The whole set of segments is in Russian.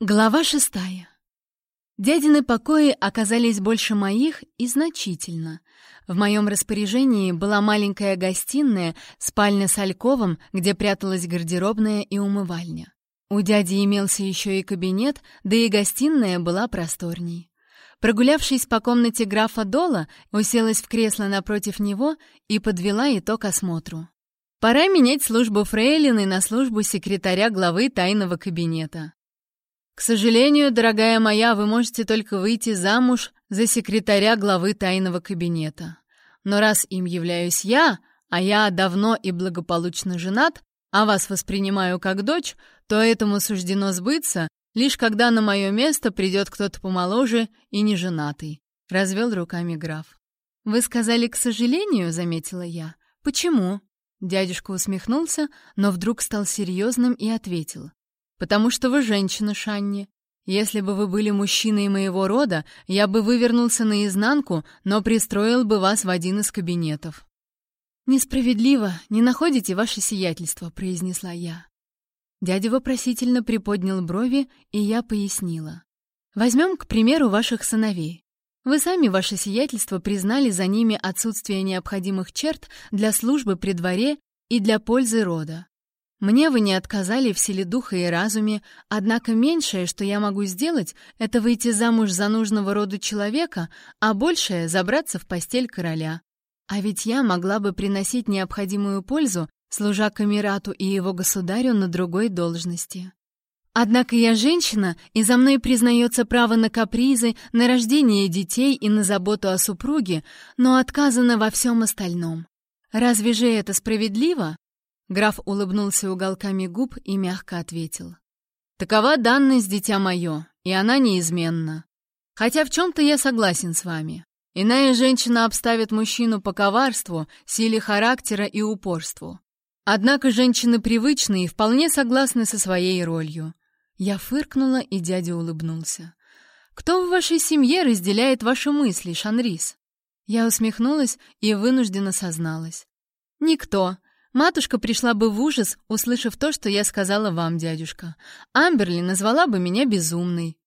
Глава шестая. Дядины покои оказались больше моих и значительно. В моем распоряжении была маленькая гостиная, спальня с альковом, где пряталась гардеробная и умывальня. У дяди имелся еще и кабинет, да и гостиная была просторней. Прогулявшись по комнате графа Дола, уселась в кресло напротив него и подвела итог осмотру. Пора менять службу фрейлины на службу секретаря главы тайного кабинета. К сожалению, дорогая моя, вы можете только выйти замуж за секретаря главы тайного кабинета. Но раз им являюсь я, а я давно и благополучно женат, а вас воспринимаю как дочь, то этому суждено сбыться, лишь когда на мое место придет кто-то помоложе и не женатый», — развел руками граф. «Вы сказали «к сожалению», — заметила я. «Почему?» Дядюшка усмехнулся, но вдруг стал серьезным и ответил. «Потому что вы женщина, Шанни. Если бы вы были мужчиной моего рода, я бы вывернулся наизнанку, но пристроил бы вас в один из кабинетов». «Несправедливо, не находите ваше сиятельство», — произнесла я. Дядя вопросительно приподнял брови, и я пояснила. «Возьмем, к примеру, ваших сыновей. Вы сами, ваше сиятельство, признали за ними отсутствие необходимых черт для службы при дворе и для пользы рода. Мне вы не отказали в силе духа и разуме, однако меньшее, что я могу сделать, это выйти замуж за нужного рода человека, а большее — забраться в постель короля. А ведь я могла бы приносить необходимую пользу, служа Камерату и его государю на другой должности. Однако я женщина, и за мной признается право на капризы, на рождение детей и на заботу о супруге, но отказано во всем остальном. Разве же это справедливо? Граф улыбнулся уголками губ и мягко ответил. «Такова данность, дитя мое, и она неизменна. Хотя в чем-то я согласен с вами. Иная женщина обставит мужчину по коварству, силе характера и упорству. Однако женщины привычны и вполне согласны со своей ролью». Я фыркнула, и дядя улыбнулся. «Кто в вашей семье разделяет ваши мысли, Шанрис?» Я усмехнулась и вынужденно созналась. «Никто. Матушка пришла бы в ужас, услышав то, что я сказала вам, дядюшка. Амберли назвала бы меня безумной.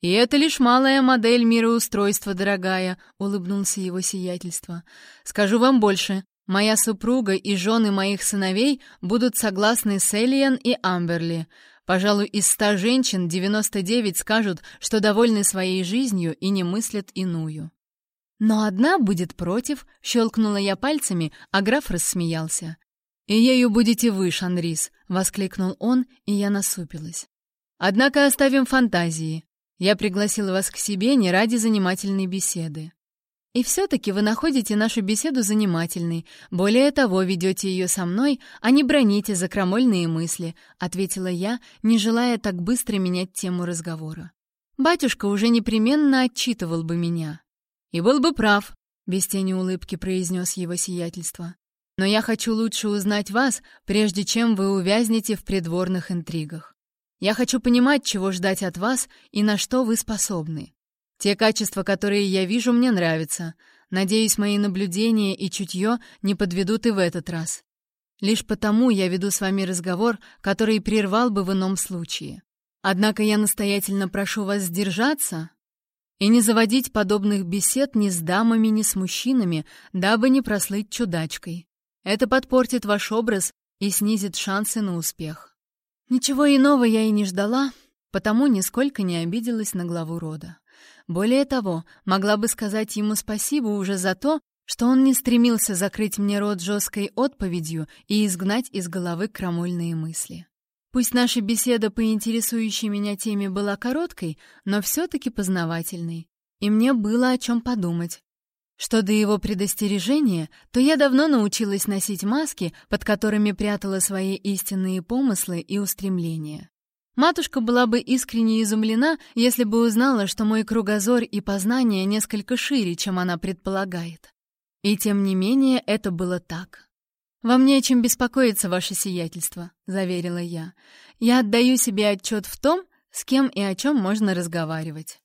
«И это лишь малая модель мироустройства, дорогая», — улыбнулся его сиятельство. «Скажу вам больше. Моя супруга и жены моих сыновей будут согласны с Элиан и Амберли. Пожалуй, из ста женщин 99 скажут, что довольны своей жизнью и не мыслят иную». «Но одна будет против», — щелкнула я пальцами, а граф рассмеялся. «И ею будете вы, Шанрис!» — воскликнул он, и я насупилась. «Однако оставим фантазии. Я пригласил вас к себе не ради занимательной беседы. И все-таки вы находите нашу беседу занимательной. Более того, ведете ее со мной, а не броните за крамольные мысли», — ответила я, не желая так быстро менять тему разговора. «Батюшка уже непременно отчитывал бы меня». «И был бы прав», — без тени улыбки произнес его сиятельство. Но я хочу лучше узнать вас, прежде чем вы увязнете в придворных интригах. Я хочу понимать, чего ждать от вас и на что вы способны. Те качества, которые я вижу, мне нравятся. Надеюсь, мои наблюдения и чутье не подведут и в этот раз. Лишь потому я веду с вами разговор, который прервал бы в ином случае. Однако я настоятельно прошу вас сдержаться и не заводить подобных бесед ни с дамами, ни с мужчинами, дабы не прослыть чудачкой. Это подпортит ваш образ и снизит шансы на успех. Ничего иного я и не ждала, потому нисколько не обиделась на главу рода. Более того, могла бы сказать ему спасибо уже за то, что он не стремился закрыть мне рот жесткой отповедью и изгнать из головы крамольные мысли. Пусть наша беседа по интересующей меня теме была короткой, но все-таки познавательной, и мне было о чем подумать, что до его предостережения, то я давно научилась носить маски, под которыми прятала свои истинные помыслы и устремления. Матушка была бы искренне изумлена, если бы узнала, что мой кругозор и познание несколько шире, чем она предполагает. И тем не менее это было так. «Вам не о чем беспокоиться, ваше сиятельство», — заверила я. «Я отдаю себе отчет в том, с кем и о чем можно разговаривать».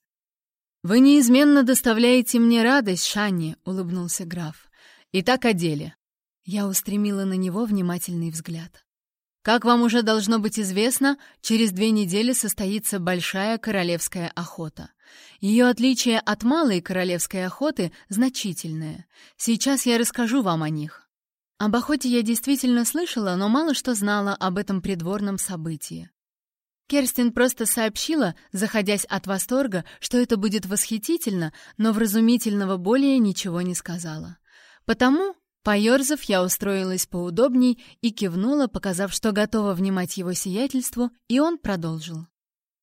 «Вы неизменно доставляете мне радость, Шанни», — улыбнулся граф. «Итак, о деле». Я устремила на него внимательный взгляд. Как вам уже должно быть известно, через две недели состоится большая королевская охота. Ее отличие от малой королевской охоты значительное. Сейчас я расскажу вам о них. Об охоте я действительно слышала, но мало что знала об этом придворном событии. Керстин просто сообщила, заходясь от восторга, что это будет восхитительно, но вразумительного более ничего не сказала. Потому, поерзав, я устроилась поудобней и кивнула, показав, что готова внимать его сиятельству, и он продолжил.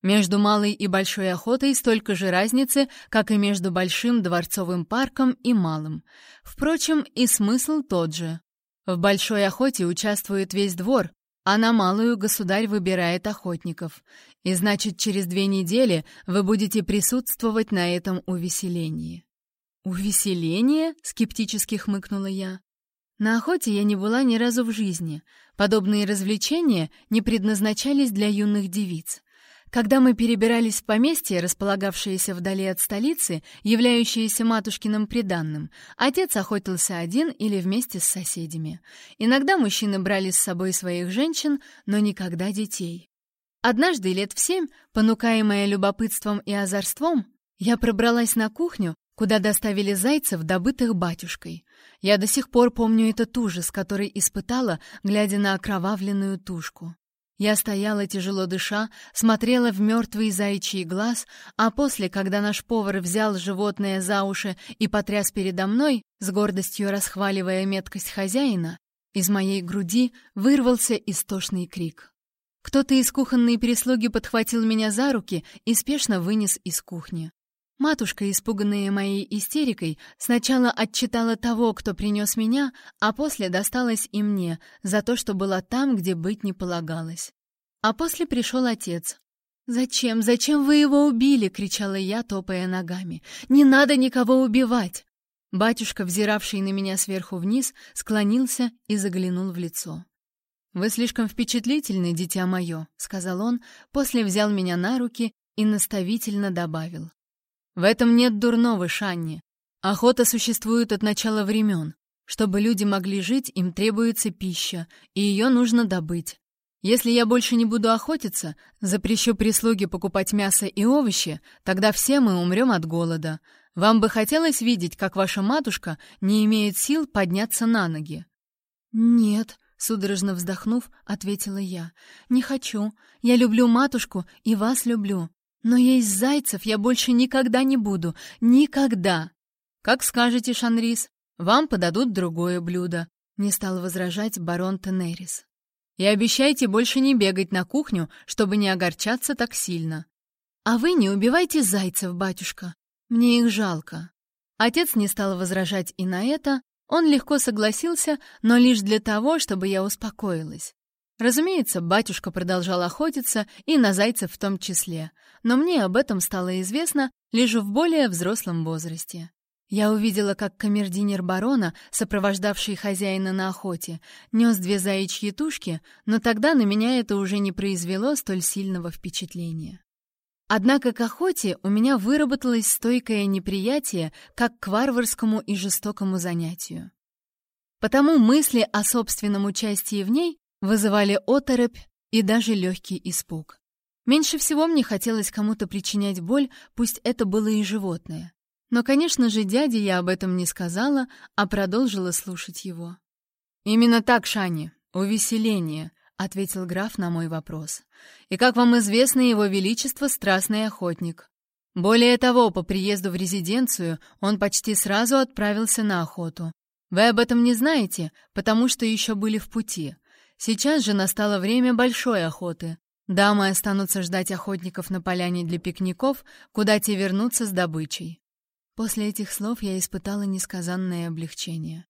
Между малой и большой охотой столько же разницы, как и между большим дворцовым парком и малым. Впрочем, и смысл тот же. В большой охоте участвует весь двор, а на малую государь выбирает охотников. И значит, через две недели вы будете присутствовать на этом увеселении. «Увеселение?» — скептически хмыкнула я. На охоте я не была ни разу в жизни. Подобные развлечения не предназначались для юных девиц. Когда мы перебирались в поместье, располагавшееся вдали от столицы, являющееся матушкиным приданным, отец охотился один или вместе с соседями. Иногда мужчины брали с собой своих женщин, но никогда детей. Однажды лет в семь, понукаемая любопытством и озорством, я пробралась на кухню, куда доставили зайцев, добытых батюшкой. Я до сих пор помню этот ужас, который испытала, глядя на окровавленную тушку. Я стояла, тяжело дыша, смотрела в мертвый заячий глаз, а после, когда наш повар взял животное за уши и потряс передо мной, с гордостью расхваливая меткость хозяина, из моей груди вырвался истошный крик. Кто-то из кухонной прислуги подхватил меня за руки и спешно вынес из кухни. Матушка, испуганная моей истерикой, сначала отчитала того, кто принес меня, а после досталась и мне за то, что была там, где быть не полагалось. А после пришел отец. «Зачем? Зачем вы его убили?» — кричала я, топая ногами. «Не надо никого убивать!» Батюшка, взиравший на меня сверху вниз, склонился и заглянул в лицо. «Вы слишком впечатлительны, дитя мое», — сказал он, после взял меня на руки и наставительно добавил. В этом нет дурного, Шанни. Охота существует от начала времен. Чтобы люди могли жить, им требуется пища, и ее нужно добыть. Если я больше не буду охотиться, запрещу прислуге покупать мясо и овощи, тогда все мы умрем от голода. Вам бы хотелось видеть, как ваша матушка не имеет сил подняться на ноги?» «Нет», — судорожно вздохнув, ответила я. «Не хочу. Я люблю матушку и вас люблю. Но есть зайцев я больше никогда не буду. Никогда. Как скажете, Шанрис, вам подадут другое блюдо. Не стал возражать барон Тенерис. И обещайте больше не бегать на кухню, чтобы не огорчаться так сильно. А вы не убивайте зайцев, батюшка. Мне их жалко. Отец не стал возражать и на это, он легко согласился, но лишь для того, чтобы я успокоилась. Разумеется, батюшка продолжал охотиться, и на зайцев в том числе, но мне об этом стало известно лишь в более взрослом возрасте. Я увидела, как камердинер барона, сопровождавший хозяина на охоте, нес две заячьи тушки, но тогда на меня это уже не произвело столь сильного впечатления. Однако к охоте у меня выработалось стойкое неприятие как к варварскому и жестокому занятию. Потому мысли о собственном участии в ней вызывали оторопь и даже легкий испуг. Меньше всего мне хотелось кому-то причинять боль, пусть это было и животное. Но, конечно же, дяде я об этом не сказала, а продолжила слушать его. «Именно так, Шани, увеселение», — ответил граф на мой вопрос. «И, как вам известно, его величество — страстный охотник. Более того, по приезду в резиденцию он почти сразу отправился на охоту. Вы об этом не знаете, потому что еще были в пути. Сейчас же настало время большой охоты. Дамы останутся ждать охотников на поляне для пикников, куда те вернутся с добычей. После этих слов я испытала несказанное облегчение.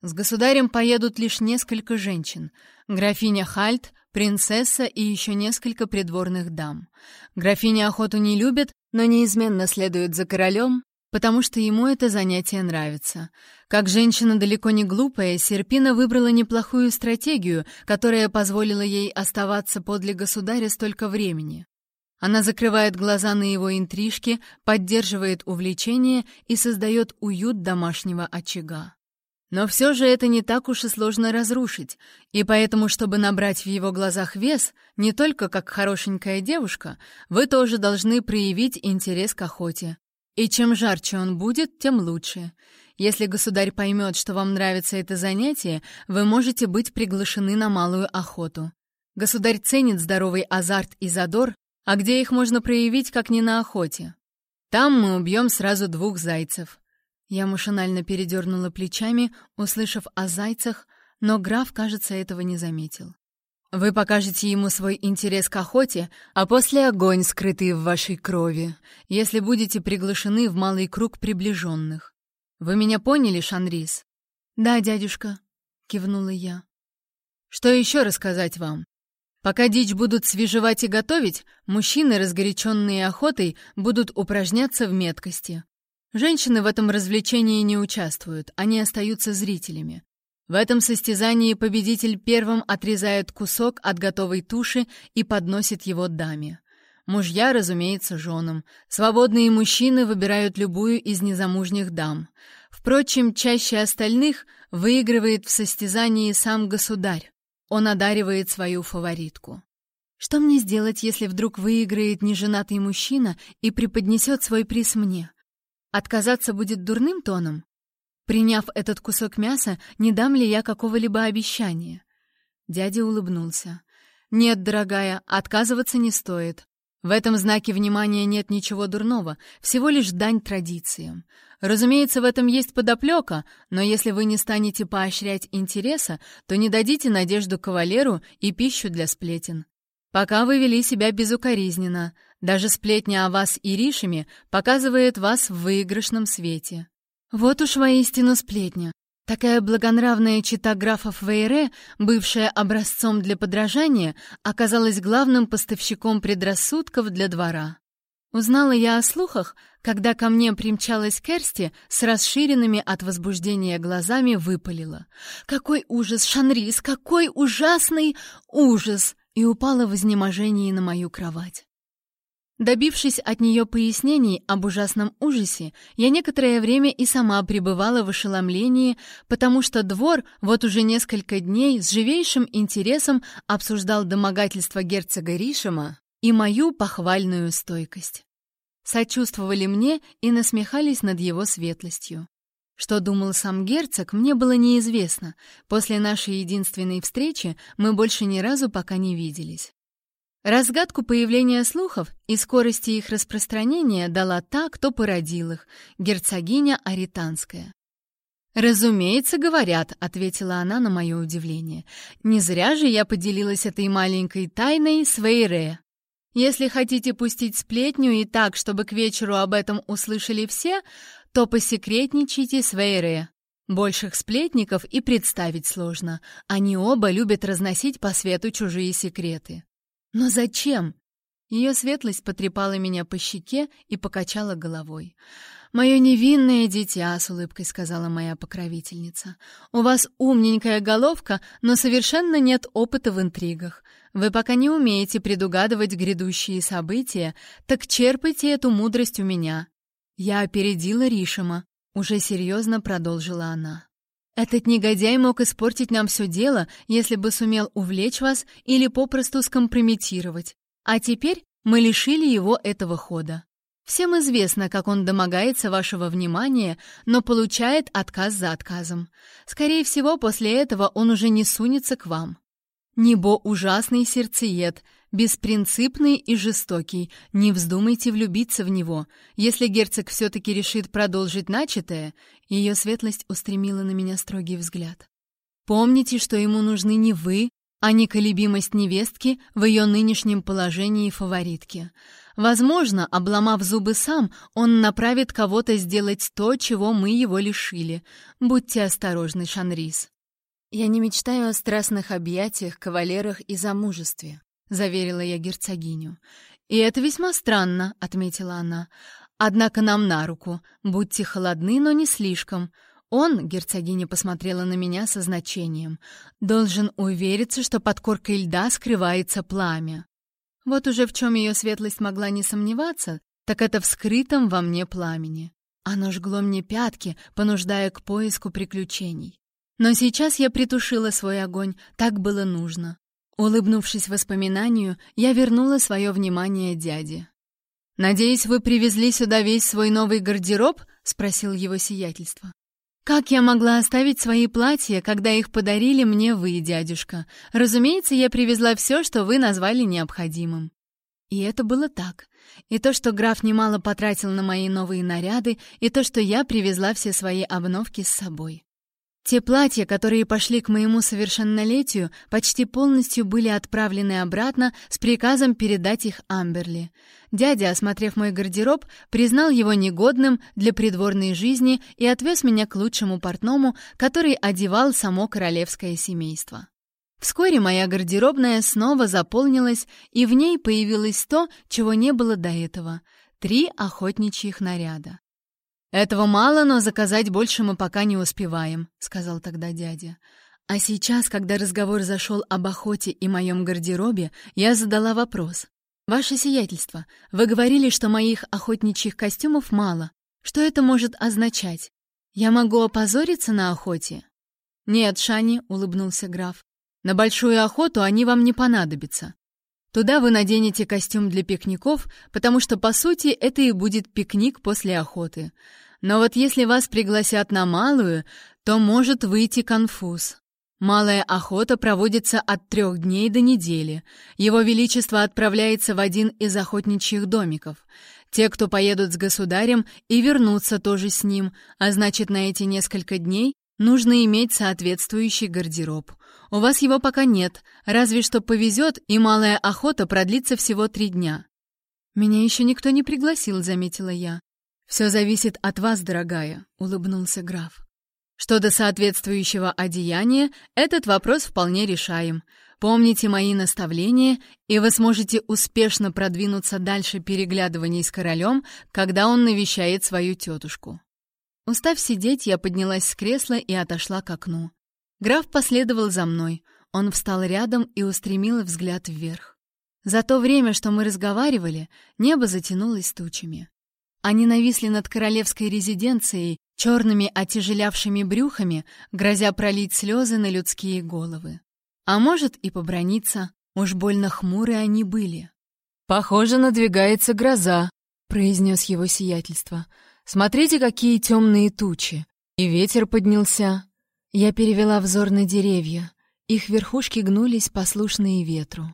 С государем поедут лишь несколько женщин. Графиня Хальт, принцесса и еще несколько придворных дам. Графиня охоту не любит, но неизменно следует за королем, потому что ему это занятие нравится. Как женщина далеко не глупая, Серпина выбрала неплохую стратегию, которая позволила ей оставаться подле государя столько времени. Она закрывает глаза на его интрижки, поддерживает увлечение и создает уют домашнего очага. Но все же это не так уж и сложно разрушить, и поэтому, чтобы набрать в его глазах вес, не только как хорошенькая девушка, вы тоже должны проявить интерес к охоте. И чем жарче он будет, тем лучше. Если государь поймет, что вам нравится это занятие, вы можете быть приглашены на малую охоту. Государь ценит здоровый азарт и задор, а где их можно проявить, как не на охоте? Там мы убьем сразу двух зайцев. Я машинально передернула плечами, услышав о зайцах, но граф, кажется, этого не заметил. Вы покажете ему свой интерес к охоте, а после огонь, скрытый в вашей крови, если будете приглашены в малый круг приближенных. Вы меня поняли, Шанрис? Да, дядюшка, кивнула я. Что еще рассказать вам? Пока дичь будут свежевать и готовить, мужчины, разгоряченные охотой, будут упражняться в меткости. Женщины в этом развлечении не участвуют, они остаются зрителями. В этом состязании победитель первым отрезает кусок от готовой туши и подносит его даме. Мужья, разумеется, женам. Свободные мужчины выбирают любую из незамужних дам. Впрочем, чаще остальных выигрывает в состязании сам государь. Он одаривает свою фаворитку. Что мне сделать, если вдруг выиграет неженатый мужчина и преподнесет свой приз мне? Отказаться будет дурным тоном? Приняв этот кусок мяса, не дам ли я какого-либо обещания? Дядя улыбнулся. «Нет, дорогая, отказываться не стоит. В этом знаке внимания нет ничего дурного, всего лишь дань традициям. Разумеется, в этом есть подоплека, но если вы не станете поощрять интереса, то не дадите надежду кавалеру и пищу для сплетен. Пока вы вели себя безукоризненно, даже сплетня о вас и Ришами показывает вас в выигрышном свете. Вот уж воистину сплетня. Такая благонравная чита графов Вейре, бывшая образцом для подражания, оказалась главным поставщиком предрассудков для двора. Узнала я о слухах, когда ко мне примчалась Керсти с расширенными от возбуждения глазами выпалила. «Какой ужас, Шанрис, какой ужасный ужас!» и упала в изнеможении на мою кровать. Добившись от нее пояснений об ужасном ужасе, я некоторое время и сама пребывала в ошеломлении, потому что двор вот уже несколько дней с живейшим интересом обсуждал домогательство герцога Ришема и мою похвальную стойкость. Сочувствовали мне и насмехались над его светлостью. Что думал сам герцог, мне было неизвестно. После нашей единственной встречи мы больше ни разу пока не виделись. Разгадку появления слухов и скорости их распространения дала та, кто породил их, герцогиня Аританская. «Разумеется, говорят», — ответила она на мое удивление. «Не зря же я поделилась этой маленькой тайной с Вейре. Если хотите пустить сплетню и так, чтобы к вечеру об этом услышали все, то посекретничайте с Вейре. Больших сплетников и представить сложно. Они оба любят разносить по свету чужие секреты. Но зачем? Ее светлость потрепала меня по щеке и покачала головой. «Мое невинное дитя», — с улыбкой сказала моя покровительница. «У вас умненькая головка, но совершенно нет опыта в интригах. Вы пока не умеете предугадывать грядущие события, так черпайте эту мудрость у меня». Я опередила Ришима, уже серьезно продолжила она. Этот негодяй мог испортить нам все дело, если бы сумел увлечь вас или попросту скомпрометировать. А теперь мы лишили его этого хода. Всем известно, как он домогается вашего внимания, но получает отказ за отказом. Скорее всего, после этого он уже не сунется к вам. Небо ужасный сердцеед, беспринципный и жестокий. Не вздумайте влюбиться в него. Если герцог все-таки решит продолжить начатое, ее светлость устремила на меня строгий взгляд. Помните, что ему нужны не вы, а неколебимость невестки в ее нынешнем положении фаворитки. Возможно, обломав зубы сам, он направит кого-то сделать то, чего мы его лишили. Будьте осторожны, Шанрис. Я не мечтаю о страстных объятиях, кавалерах и замужестве. — заверила я герцогиню. «И это весьма странно», — отметила она. «Однако нам на руку. Будьте холодны, но не слишком. Он, — герцогиня посмотрела на меня со значением, — должен увериться, что под коркой льда скрывается пламя. Вот уже в чем ее светлость могла не сомневаться, так это в скрытом во мне пламени. Оно жгло мне пятки, понуждая к поиску приключений. Но сейчас я притушила свой огонь, так было нужно. Улыбнувшись воспоминанию, я вернула свое внимание дяде. «Надеюсь, вы привезли сюда весь свой новый гардероб?» — спросил его сиятельство. «Как я могла оставить свои платья, когда их подарили мне вы, дядюшка? Разумеется, я привезла все, что вы назвали необходимым». И это было так. И то, что граф немало потратил на мои новые наряды, и то, что я привезла все свои обновки с собой. Те платья, которые пошли к моему совершеннолетию, почти полностью были отправлены обратно с приказом передать их Амберли. Дядя, осмотрев мой гардероб, признал его негодным для придворной жизни и отвез меня к лучшему портному, который одевал само королевское семейство. Вскоре моя гардеробная снова заполнилась, и в ней появилось то, чего не было до этого — три охотничьих наряда. «Этого мало, но заказать больше мы пока не успеваем», — сказал тогда дядя. А сейчас, когда разговор зашел об охоте и моем гардеробе, я задала вопрос. «Ваше сиятельство, вы говорили, что моих охотничьих костюмов мало. Что это может означать? Я могу опозориться на охоте?» «Нет, Шани», — улыбнулся граф. «На большую охоту они вам не понадобятся. Туда вы наденете костюм для пикников, потому что, по сути, это и будет пикник после охоты. Но вот если вас пригласят на малую, то может выйти конфуз. Малая охота проводится от трех дней до недели. Его Величество отправляется в один из охотничьих домиков. Те, кто поедут с государем, и вернутся тоже с ним, а значит, на эти несколько дней нужно иметь соответствующий гардероб. У вас его пока нет, разве что повезет, и малая охота продлится всего три дня. Меня еще никто не пригласил, заметила я. Все зависит от вас, дорогая, улыбнулся граф. Что до соответствующего одеяния, этот вопрос вполне решаем. Помните мои наставления, и вы сможете успешно продвинуться дальше переглядываний с королем, когда он навещает свою тетушку. Устав сидеть, я поднялась с кресла и отошла к окну. Граф последовал за мной. Он встал рядом и устремил взгляд вверх. За то время, что мы разговаривали, небо затянулось тучами. Они нависли над королевской резиденцией черными отяжелявшими брюхами, грозя пролить слезы на людские головы. А может и поброниться, уж больно хмурые они были. «Похоже, надвигается гроза», — произнес его сиятельство. «Смотрите, какие темные тучи! И ветер поднялся, я перевела взор на деревья. Их верхушки гнулись, послушные ветру.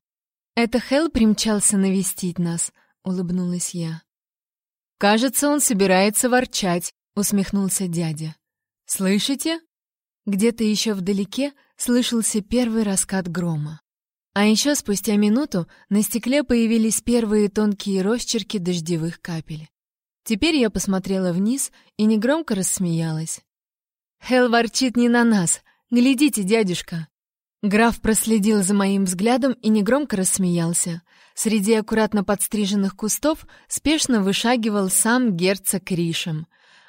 «Это Хелл примчался навестить нас», — улыбнулась я. «Кажется, он собирается ворчать», — усмехнулся дядя. «Слышите?» Где-то еще вдалеке слышался первый раскат грома. А еще спустя минуту на стекле появились первые тонкие росчерки дождевых капель. Теперь я посмотрела вниз и негромко рассмеялась. Хел ворчит не на нас. Глядите, дядюшка. Граф проследил за моим взглядом и негромко рассмеялся. Среди аккуратно подстриженных кустов спешно вышагивал сам герцог Ришем.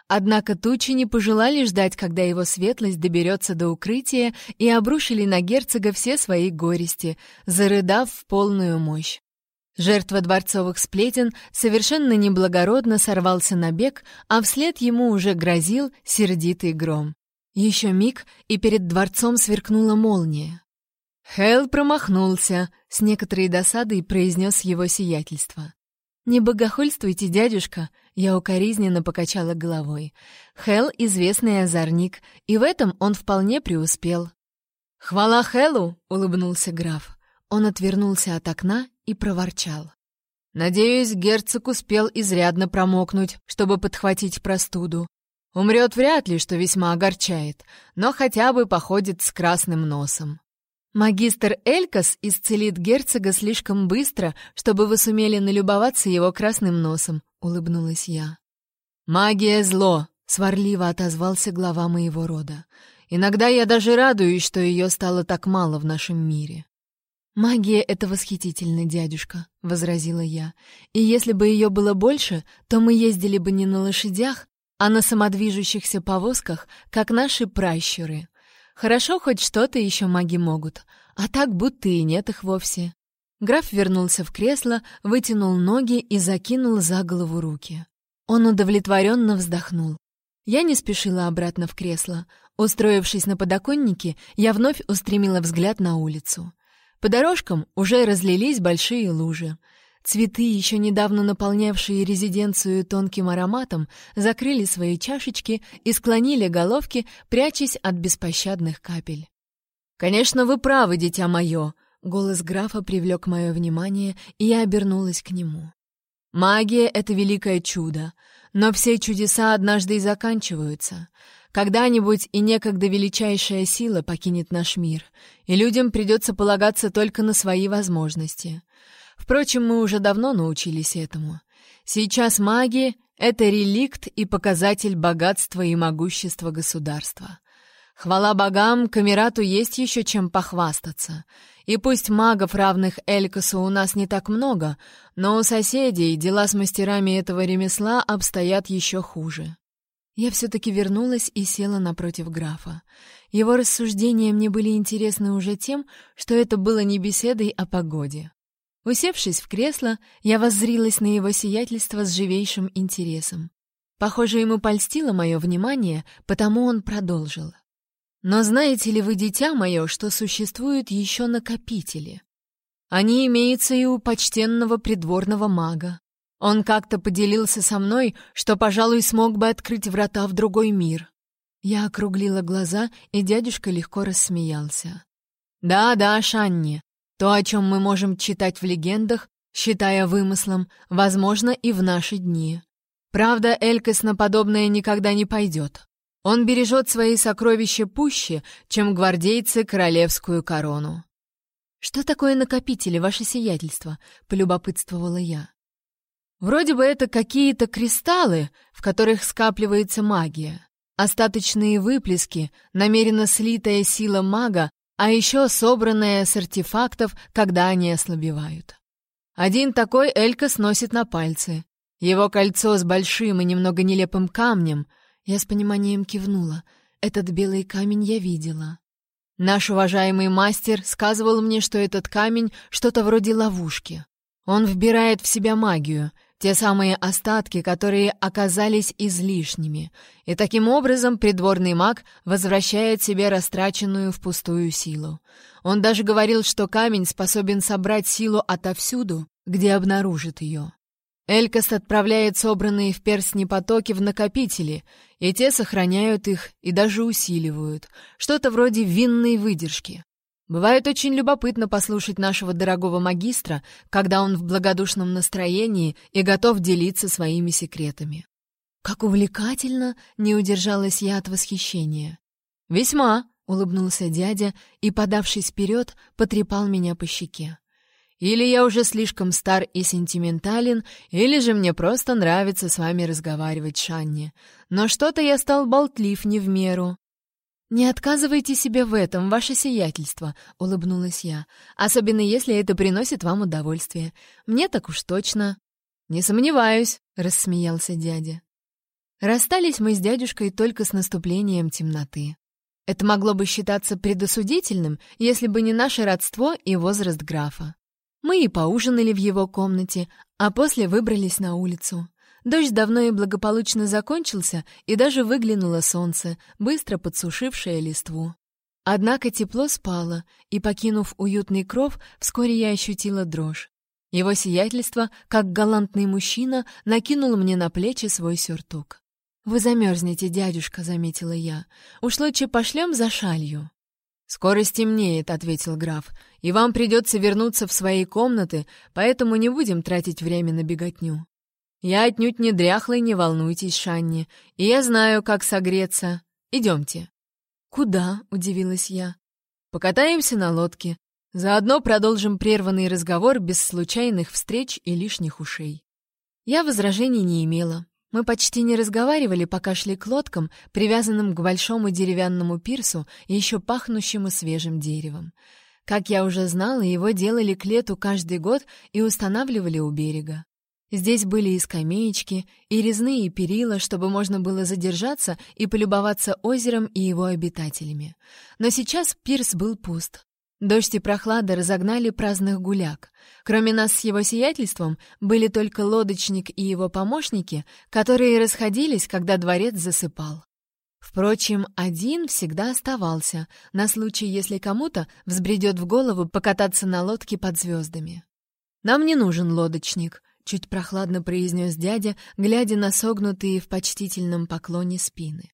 Однако тучи не пожелали ждать, когда его светлость доберется до укрытия, и обрушили на герцога все свои горести, зарыдав в полную мощь. Жертва дворцовых сплетен совершенно неблагородно сорвался на бег, а вслед ему уже грозил сердитый гром. Еще миг, и перед дворцом сверкнула молния. Хэл промахнулся, с некоторой досадой произнес его сиятельство. «Не богохульствуйте, дядюшка», — я укоризненно покачала головой. Хэл — известный озорник, и в этом он вполне преуспел. «Хвала Хэлу!» — улыбнулся граф. Он отвернулся от окна и проворчал. «Надеюсь, герцог успел изрядно промокнуть, чтобы подхватить простуду. Умрет вряд ли, что весьма огорчает, но хотя бы походит с красным носом. Магистр Элькас исцелит герцога слишком быстро, чтобы вы сумели налюбоваться его красным носом, улыбнулась я. Магия зло, сварливо отозвался глава моего рода. Иногда я даже радуюсь, что ее стало так мало в нашем мире. «Магия — это восхитительно, дядюшка», — возразила я. «И если бы ее было больше, то мы ездили бы не на лошадях, а на самодвижущихся повозках, как наши пращуры. Хорошо, хоть что-то еще маги могут, а так будто и нет их вовсе. Граф вернулся в кресло, вытянул ноги и закинул за голову руки. Он удовлетворенно вздохнул. Я не спешила обратно в кресло. Устроившись на подоконнике, я вновь устремила взгляд на улицу. По дорожкам уже разлились большие лужи. Цветы, еще недавно наполнявшие резиденцию тонким ароматом, закрыли свои чашечки и склонили головки, прячась от беспощадных капель. «Конечно, вы правы, дитя мое!» — голос графа привлек мое внимание, и я обернулась к нему. «Магия — это великое чудо, но все чудеса однажды и заканчиваются. Когда-нибудь и некогда величайшая сила покинет наш мир, и людям придется полагаться только на свои возможности». Впрочем, мы уже давно научились этому. Сейчас маги — это реликт и показатель богатства и могущества государства. Хвала богам, Камерату есть еще чем похвастаться. И пусть магов, равных Элькасу, у нас не так много, но у соседей дела с мастерами этого ремесла обстоят еще хуже. Я все-таки вернулась и села напротив графа. Его рассуждения мне были интересны уже тем, что это было не беседой о погоде. Усевшись в кресло, я воззрилась на его сиятельство с живейшим интересом. Похоже, ему польстило мое внимание, потому он продолжил. «Но знаете ли вы, дитя мое, что существуют еще накопители? Они имеются и у почтенного придворного мага. Он как-то поделился со мной, что, пожалуй, смог бы открыть врата в другой мир». Я округлила глаза, и дядюшка легко рассмеялся. «Да-да, Шанни, то, о чем мы можем читать в легендах, считая вымыслом, возможно и в наши дни. Правда, Элькас на подобное никогда не пойдет. Он бережет свои сокровища пуще, чем гвардейцы королевскую корону. «Что такое накопители, ваше сиятельство?» — полюбопытствовала я. «Вроде бы это какие-то кристаллы, в которых скапливается магия. Остаточные выплески, намеренно слитая сила мага, а еще собранные с артефактов, когда они ослабевают. Один такой Элька сносит на пальцы. Его кольцо с большим и немного нелепым камнем. Я с пониманием кивнула. Этот белый камень я видела. Наш уважаемый мастер сказывал мне, что этот камень — что-то вроде ловушки. Он вбирает в себя магию — те самые остатки, которые оказались излишними, и таким образом придворный маг возвращает себе растраченную впустую силу. Он даже говорил, что камень способен собрать силу отовсюду, где обнаружит ее. Элькас отправляет собранные в перстни потоки в накопители, и те сохраняют их и даже усиливают, что-то вроде винной выдержки. Бывает очень любопытно послушать нашего дорогого магистра, когда он в благодушном настроении и готов делиться своими секретами. «Как увлекательно!» — не удержалась я от восхищения. «Весьма!» — улыбнулся дядя и, подавшись вперед, потрепал меня по щеке. «Или я уже слишком стар и сентиментален, или же мне просто нравится с вами разговаривать, Шанни. Но что-то я стал болтлив не в меру. «Не отказывайте себе в этом, ваше сиятельство», — улыбнулась я, «особенно если это приносит вам удовольствие. Мне так уж точно». «Не сомневаюсь», — рассмеялся дядя. Расстались мы с дядюшкой только с наступлением темноты. Это могло бы считаться предосудительным, если бы не наше родство и возраст графа. Мы и поужинали в его комнате, а после выбрались на улицу. Дождь давно и благополучно закончился, и даже выглянуло солнце, быстро подсушившее листву. Однако тепло спало, и, покинув уютный кров, вскоре я ощутила дрожь. Его сиятельство, как галантный мужчина, накинул мне на плечи свой сюртук. «Вы замерзнете, дядюшка», — заметила я. «Уж лучше пошлем за шалью». «Скоро стемнеет», — ответил граф, — «и вам придется вернуться в свои комнаты, поэтому не будем тратить время на беготню». Я отнюдь не дряхлый, не волнуйтесь, Шанни, и я знаю, как согреться. Идемте. Куда? удивилась я. Покатаемся на лодке. Заодно продолжим прерванный разговор без случайных встреч и лишних ушей. Я возражений не имела. Мы почти не разговаривали, пока шли к лодкам, привязанным к большому деревянному пирсу, еще пахнущему свежим деревом. Как я уже знала, его делали к лету каждый год и устанавливали у берега. Здесь были и скамеечки, и резные перила, чтобы можно было задержаться и полюбоваться озером и его обитателями. Но сейчас пирс был пуст. Дождь и прохлада разогнали праздных гуляк. Кроме нас с его сиятельством, были только лодочник и его помощники, которые расходились, когда дворец засыпал. Впрочем, один всегда оставался, на случай, если кому-то взбредет в голову покататься на лодке под звездами. «Нам не нужен лодочник», — чуть прохладно произнес дядя, глядя на согнутые в почтительном поклоне спины.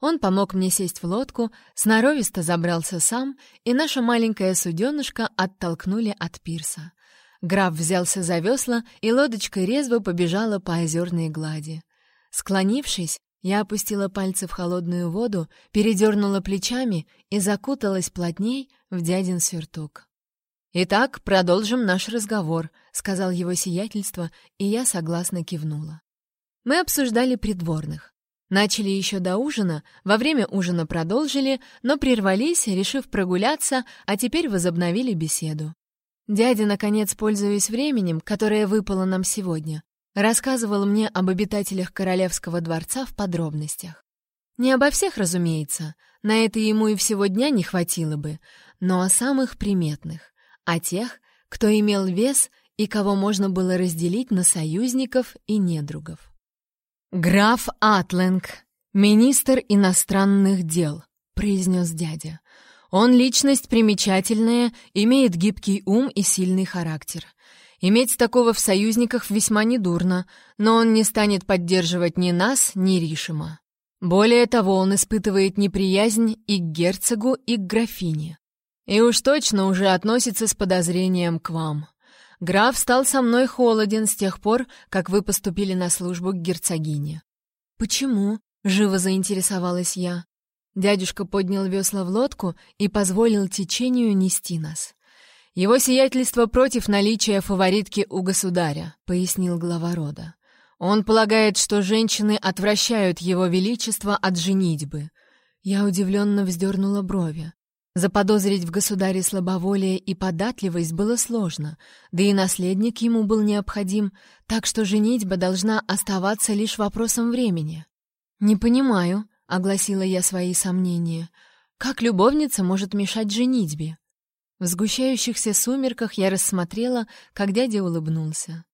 Он помог мне сесть в лодку, сноровисто забрался сам, и наша маленькая суденышка оттолкнули от пирса. Граф взялся за весла, и лодочка резво побежала по озерной глади. Склонившись, я опустила пальцы в холодную воду, передернула плечами и закуталась плотней в дядин сюртук. «Итак, продолжим наш разговор», — сказал его сиятельство, и я согласно кивнула. Мы обсуждали придворных. Начали еще до ужина, во время ужина продолжили, но прервались, решив прогуляться, а теперь возобновили беседу. Дядя, наконец, пользуясь временем, которое выпало нам сегодня, рассказывал мне об обитателях королевского дворца в подробностях. Не обо всех, разумеется, на это ему и всего дня не хватило бы, но о самых приметных, о тех, кто имел вес и кого можно было разделить на союзников и недругов. «Граф Атленг, министр иностранных дел», — произнес дядя. «Он личность примечательная, имеет гибкий ум и сильный характер. Иметь такого в союзниках весьма недурно, но он не станет поддерживать ни нас, ни Ришима. Более того, он испытывает неприязнь и к герцогу, и к графине. И уж точно уже относится с подозрением к вам. Граф стал со мной холоден с тех пор, как вы поступили на службу к герцогине. Почему? живо заинтересовалась я. Дядюшка поднял весла в лодку и позволил течению нести нас. «Его сиятельство против наличия фаворитки у государя», — пояснил глава рода. «Он полагает, что женщины отвращают его величество от женитьбы». Я удивленно вздернула брови. Заподозрить в государе слабоволие и податливость было сложно, да и наследник ему был необходим, так что женитьба должна оставаться лишь вопросом времени. «Не понимаю», — огласила я свои сомнения, — «как любовница может мешать женитьбе?» В сгущающихся сумерках я рассмотрела, как дядя улыбнулся.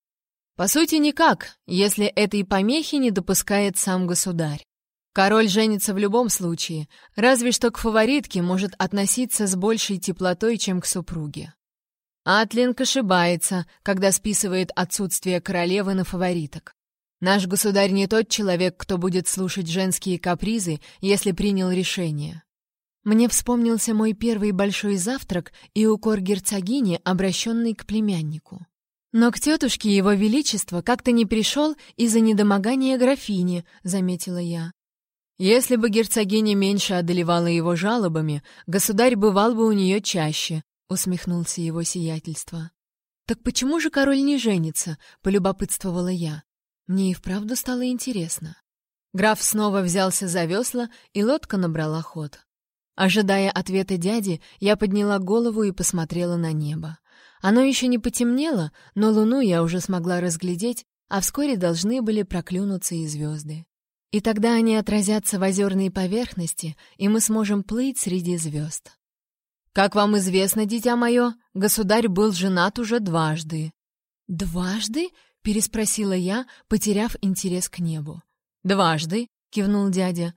По сути, никак, если этой помехи не допускает сам государь. Король женится в любом случае, разве что к фаворитке может относиться с большей теплотой, чем к супруге. Атлинг ошибается, когда списывает отсутствие королевы на фавориток. Наш государь не тот человек, кто будет слушать женские капризы, если принял решение. Мне вспомнился мой первый большой завтрак и укор герцогини, обращенный к племяннику. Но к тетушке его величества как-то не пришел из-за недомогания графини, заметила я. Если бы герцогиня меньше одолевала его жалобами, государь бывал бы у нее чаще, усмехнулся его сиятельство. Так почему же король не женится? полюбопытствовала я. Мне и вправду стало интересно. Граф снова взялся за весла, и лодка набрала ход. Ожидая ответа дяди, я подняла голову и посмотрела на небо. Оно еще не потемнело, но луну я уже смогла разглядеть, а вскоре должны были проклюнуться и звезды. И тогда они отразятся в озерной поверхности, и мы сможем плыть среди звезд. Как вам известно, дитя мое, государь был женат уже дважды. «Дважды?» — переспросила я, потеряв интерес к небу. «Дважды», — кивнул дядя.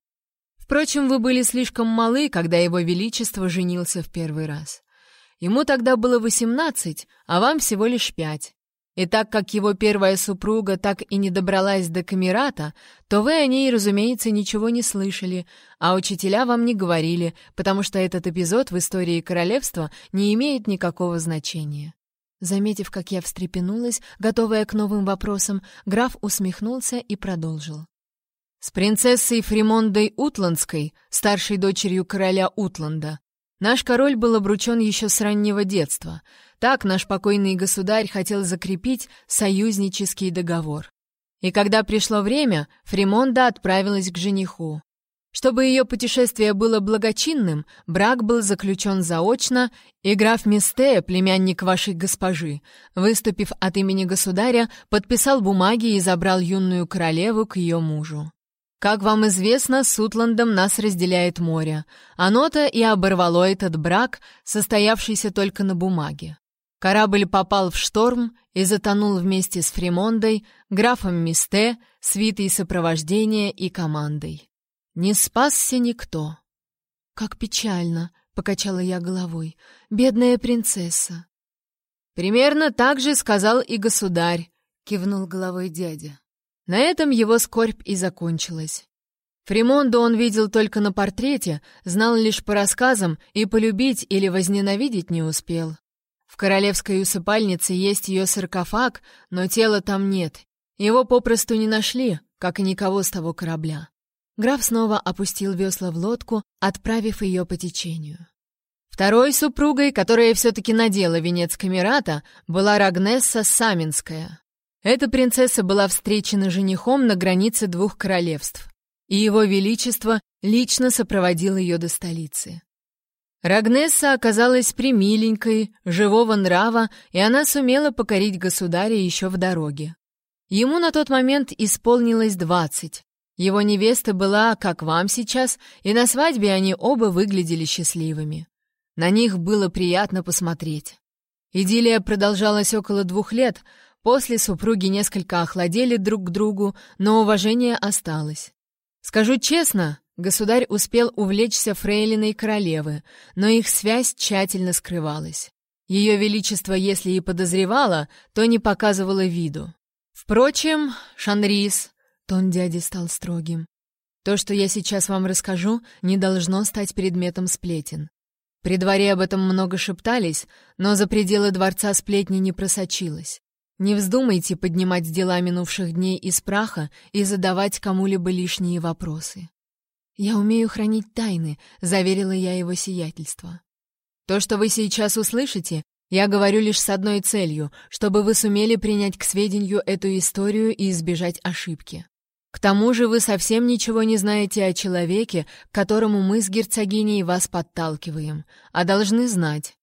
Впрочем, вы были слишком малы, когда его величество женился в первый раз. Ему тогда было восемнадцать, а вам всего лишь пять. И так как его первая супруга так и не добралась до Камерата, то вы о ней, разумеется, ничего не слышали, а учителя вам не говорили, потому что этот эпизод в истории королевства не имеет никакого значения. Заметив, как я встрепенулась, готовая к новым вопросам, граф усмехнулся и продолжил. С принцессой Фримондой Утландской, старшей дочерью короля Утланда. Наш король был обручен еще с раннего детства. Так наш покойный государь хотел закрепить союзнический договор. И когда пришло время, Фримонда отправилась к жениху. Чтобы ее путешествие было благочинным, брак был заключен заочно, и граф Мистея, племянник вашей госпожи, выступив от имени государя, подписал бумаги и забрал юную королеву к ее мужу. Как вам известно, с Утландом нас разделяет море. Оно-то и оборвало этот брак, состоявшийся только на бумаге. Корабль попал в шторм и затонул вместе с Фримондой, графом Мисте, свитой сопровождения и командой. Не спасся никто. «Как печально!» — покачала я головой. «Бедная принцесса!» «Примерно так же сказал и государь», — кивнул головой дядя. На этом его скорбь и закончилась. Фримонду он видел только на портрете, знал лишь по рассказам и полюбить или возненавидеть не успел. В королевской усыпальнице есть ее саркофаг, но тела там нет. Его попросту не нашли, как и никого с того корабля. Граф снова опустил весла в лодку, отправив ее по течению. Второй супругой, которая все-таки надела венец Камерата, была Рагнесса Саминская. Эта принцесса была встречена женихом на границе двух королевств, и его величество лично сопроводил ее до столицы. Рагнесса оказалась примиленькой, живого нрава, и она сумела покорить государя еще в дороге. Ему на тот момент исполнилось двадцать. Его невеста была, как вам сейчас, и на свадьбе они оба выглядели счастливыми. На них было приятно посмотреть. Идиллия продолжалась около двух лет, После супруги несколько охладели друг к другу, но уважение осталось. Скажу честно, государь успел увлечься фрейлиной королевы, но их связь тщательно скрывалась. Ее величество, если и подозревало, то не показывало виду. Впрочем, Шанрис, тон дяди стал строгим. То, что я сейчас вам расскажу, не должно стать предметом сплетен. При дворе об этом много шептались, но за пределы дворца сплетни не просочилось. Не вздумайте поднимать дела минувших дней из праха и задавать кому-либо лишние вопросы. «Я умею хранить тайны», — заверила я его сиятельство. «То, что вы сейчас услышите, я говорю лишь с одной целью, чтобы вы сумели принять к сведению эту историю и избежать ошибки. К тому же вы совсем ничего не знаете о человеке, которому мы с герцогиней вас подталкиваем, а должны знать».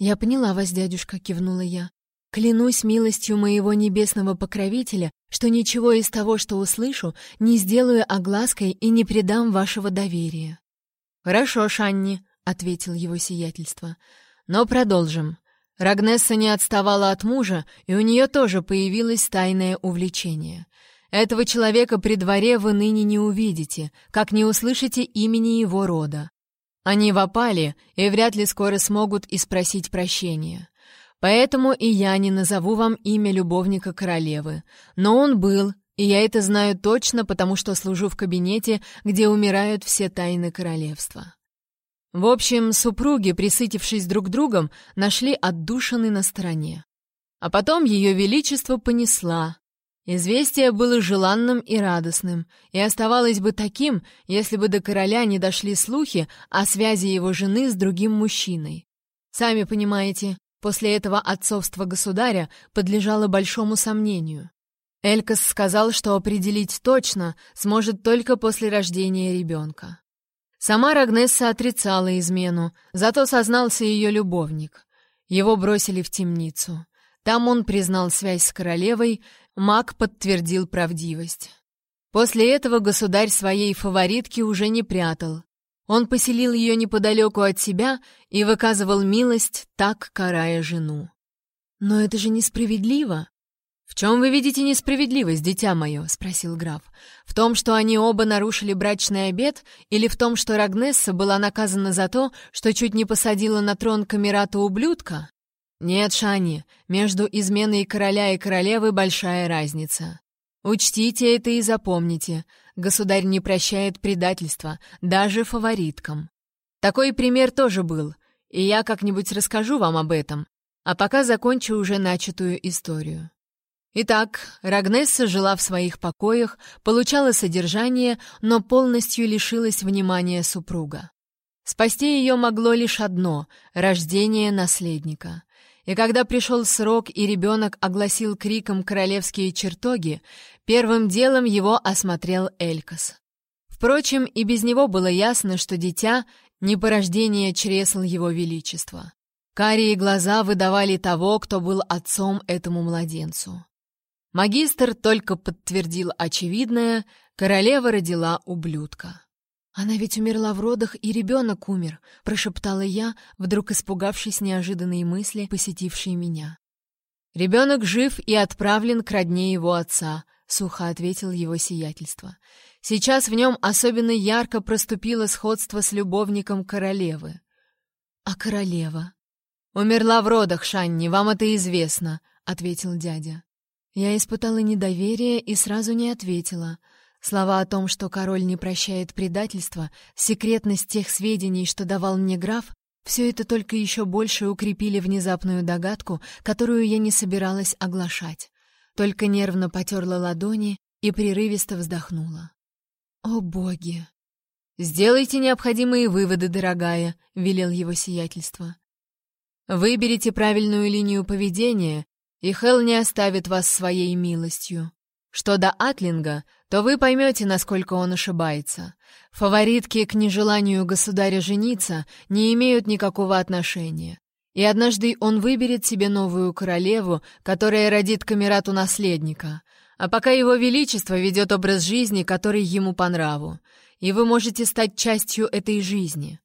«Я поняла вас, дядюшка», — кивнула я. Клянусь милостью моего небесного покровителя, что ничего из того, что услышу, не сделаю оглаской и не предам вашего доверия. Хорошо, Шанни, ответил его сиятельство. Но продолжим. Рагнесса не отставала от мужа, и у нее тоже появилось тайное увлечение. Этого человека при дворе вы ныне не увидите, как не услышите имени его рода. Они вопали и вряд ли скоро смогут и спросить прощения. Поэтому и я не назову вам имя любовника королевы. Но он был, и я это знаю точно, потому что служу в кабинете, где умирают все тайны королевства. В общем, супруги, присытившись друг другом, нашли отдушины на стороне. А потом ее величество понесла. Известие было желанным и радостным, и оставалось бы таким, если бы до короля не дошли слухи о связи его жены с другим мужчиной. Сами понимаете, После этого отцовство государя подлежало большому сомнению. Элькас сказал, что определить точно сможет только после рождения ребенка. Сама Рагнесса отрицала измену, зато сознался ее любовник. Его бросили в темницу. Там он признал связь с королевой, маг подтвердил правдивость. После этого государь своей фаворитки уже не прятал. Он поселил ее неподалеку от себя и выказывал милость, так карая жену. «Но это же несправедливо!» «В чем вы видите несправедливость, дитя мое?» — спросил граф. «В том, что они оба нарушили брачный обет, или в том, что Рагнесса была наказана за то, что чуть не посадила на трон камерата-ублюдка?» «Нет, Шани, между изменой короля и королевы большая разница. Учтите это и запомните. Государь не прощает предательства, даже фавориткам. Такой пример тоже был, и я как-нибудь расскажу вам об этом, а пока закончу уже начатую историю. Итак, Рагнесса жила в своих покоях, получала содержание, но полностью лишилась внимания супруга. Спасти ее могло лишь одно — рождение наследника. И когда пришел срок и ребенок огласил криком королевские чертоги, первым делом его осмотрел Элькас. Впрочем, и без него было ясно, что дитя — не порождение чресл его величества. Карие глаза выдавали того, кто был отцом этому младенцу. Магистр только подтвердил очевидное, королева родила ублюдка. «Она ведь умерла в родах, и ребенок умер», — прошептала я, вдруг испугавшись неожиданной мысли, посетившей меня. «Ребенок жив и отправлен к родне его отца», — сухо ответил его сиятельство. «Сейчас в нем особенно ярко проступило сходство с любовником королевы». «А королева?» «Умерла в родах, Шанни, вам это известно», — ответил дядя. Я испытала недоверие и сразу не ответила — Слова о том, что король не прощает предательства, секретность тех сведений, что давал мне граф, все это только еще больше укрепили внезапную догадку, которую я не собиралась оглашать. Только нервно потерла ладони и прерывисто вздохнула. «О, боги!» «Сделайте необходимые выводы, дорогая», — велел его сиятельство. «Выберите правильную линию поведения, и Хелл не оставит вас своей милостью. Что до Атлинга, то вы поймете, насколько он ошибается. Фаворитки к нежеланию государя жениться не имеют никакого отношения. И однажды он выберет себе новую королеву, которая родит камерату наследника. А пока его величество ведет образ жизни, который ему по нраву. И вы можете стать частью этой жизни.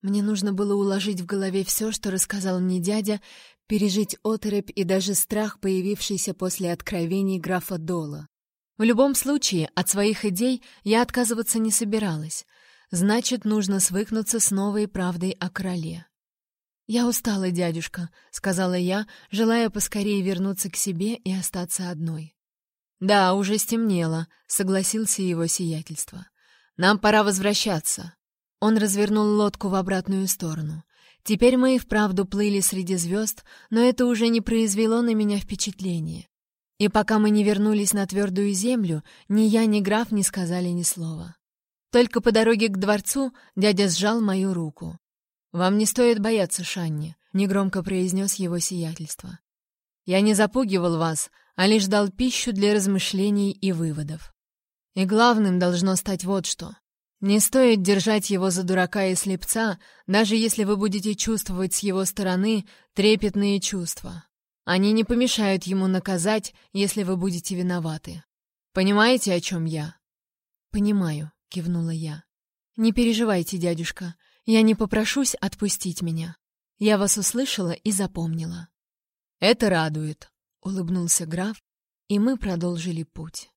Мне нужно было уложить в голове все, что рассказал мне дядя, пережить оторопь и даже страх, появившийся после откровений графа Дола. В любом случае, от своих идей я отказываться не собиралась. Значит, нужно свыкнуться с новой правдой о короле. «Я устала, дядюшка», — сказала я, желая поскорее вернуться к себе и остаться одной. «Да, уже стемнело», — согласился его сиятельство. «Нам пора возвращаться». Он развернул лодку в обратную сторону. Теперь мы и вправду плыли среди звезд, но это уже не произвело на меня впечатления. И пока мы не вернулись на твердую землю, ни я, ни граф не сказали ни слова. Только по дороге к дворцу дядя сжал мою руку. «Вам не стоит бояться, Шанни», — негромко произнес его сиятельство. «Я не запугивал вас, а лишь дал пищу для размышлений и выводов. И главным должно стать вот что. Не стоит держать его за дурака и слепца, даже если вы будете чувствовать с его стороны трепетные чувства. Они не помешают ему наказать, если вы будете виноваты. Понимаете, о чем я?» «Понимаю», — кивнула я. «Не переживайте, дядюшка, я не попрошусь отпустить меня. Я вас услышала и запомнила». «Это радует», — улыбнулся граф, и мы продолжили путь.